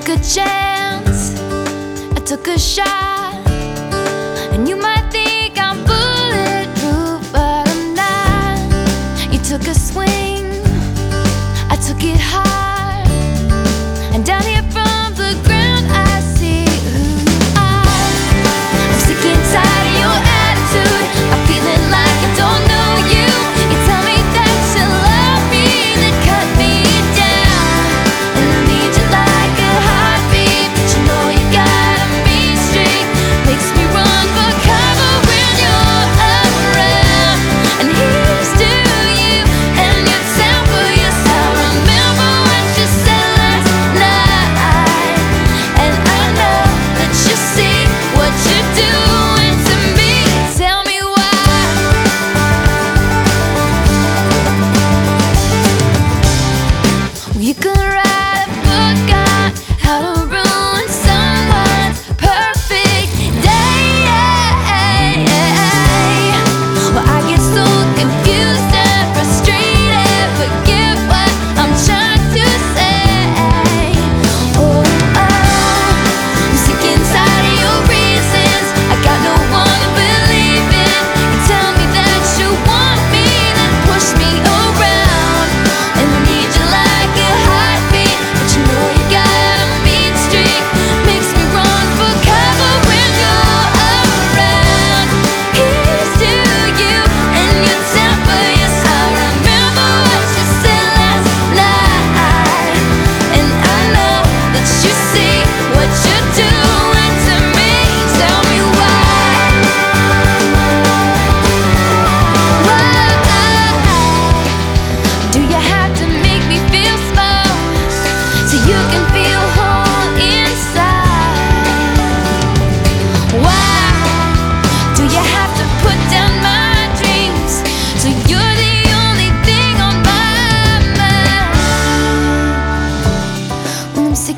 took a chance, I took a shot, and you might. You could write a book on how to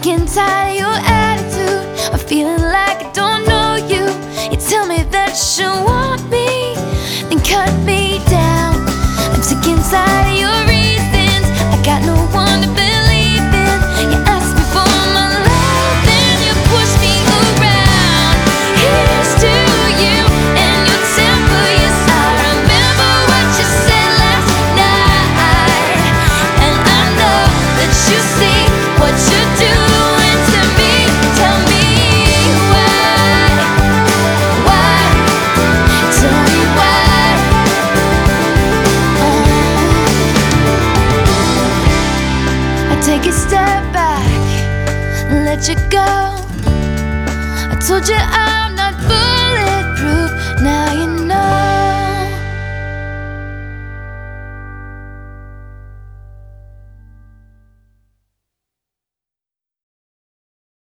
I can tell you take a step back and let you go. I told you I'm not fooling.